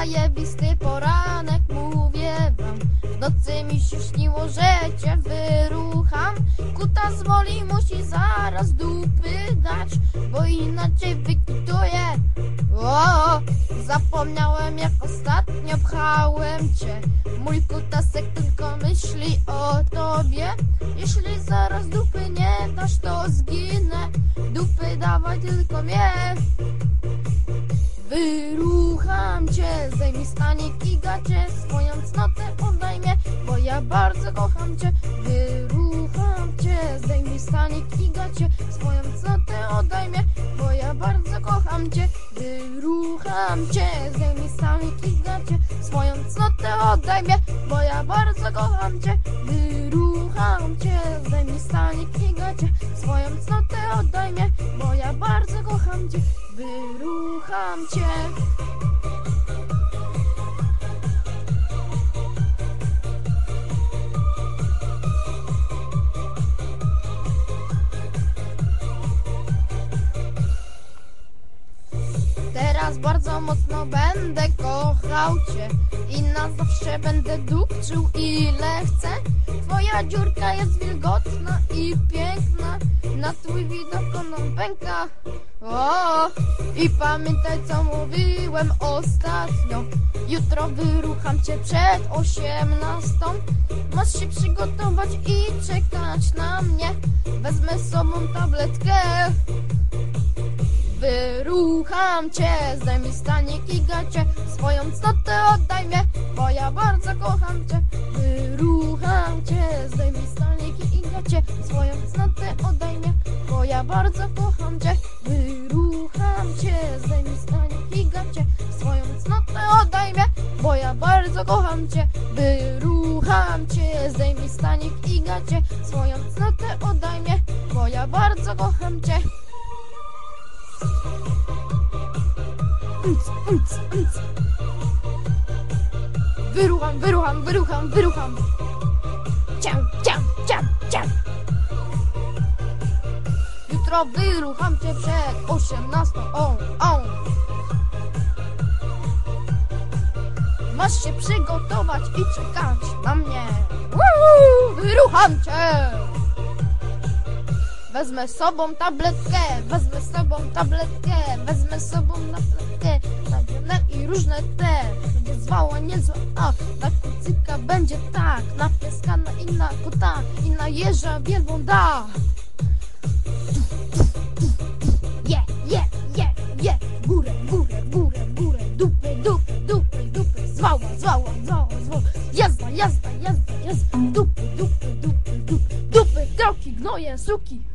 Zajebisty poranek, mówię wam. Nocy mi się śniło, że cię wyrucham. Kuta z woli musi zaraz dupy dać Bo inaczej wykituję. O, zapomniałem jak ostatnio pchałem cię. Mój kutasek tylko myśli o tobie. Jeśli zaraz dupy nie dasz to zginę. Dupy dawaj tylko mnie cię, zdejmij stanik i gacie. Swoją cnotę oddaj bo ja bardzo kocham cię. Wyrucham cię, zdejmij stanik i gacie. Swoją cnotę oddaj bo ja bardzo kocham cię. Wyrucham cię, zdejmij stanik i gacie. Swoją cnotę oddaj bo ja bardzo kocham cię. Wyrucham cię, zdejmij stanik i gacie. Swoją cnotę oddaj bo ja bardzo kocham cię. Wyrucham cię Mocno będę kochał cię. I na zawsze będę dupczył ile chcę. Twoja dziurka jest wilgotna i piękna. Na twój widok ona pęka. O, I pamiętaj co mówiłem ostatnio. Jutro wyrucham cię przed osiemnastą. Masz się przygotować i czekać na mnie. Wezmę z sobą tabletkę Wyrucham cię, zdejmij stanik i gacie. Swoją cnotę oddaj mnie, bo ja bardzo kocham cię. Wyrucham cię, zdejmij stanik i gacie. Swoją cnotę oddaj mnie, bo ja bardzo kocham cię. Wyrucham cię, zdejmij stanik i gacie. Swoją cnotę oddaj mnie, bo ja bardzo kocham cię. Wyrucham cię, zdejmij stanik i gacie. Swoją cnotę oddaj mnie, bo ja bardzo kocham cię Wyrucham, wyrucham, wyrucham, wyrucham. Ciam, ciam, ciam, ciam. Jutro wyrucham cię przed osiemnastą. O, o. Masz się przygotować i czekać na mnie. Woo! Wyrucham cię. Wezmę sobą tabletkę, wezmę sobą tabletkę, wezmę z sobą tabletkę, nadzione i różne te. Będzie zwała, niezła, a na kucyka będzie tak, na pieska, na i na kota, i na jeża wielbą da. Je, je, je, je, górę, górę, górę, górę, dupy, dupy, dupy, dupy, zwała, zwała, zwała, zwała, jazda, jazda, jazda, jazda, dupy, dupy, dupy, dupy, dupy, kroki, gnoje, suki.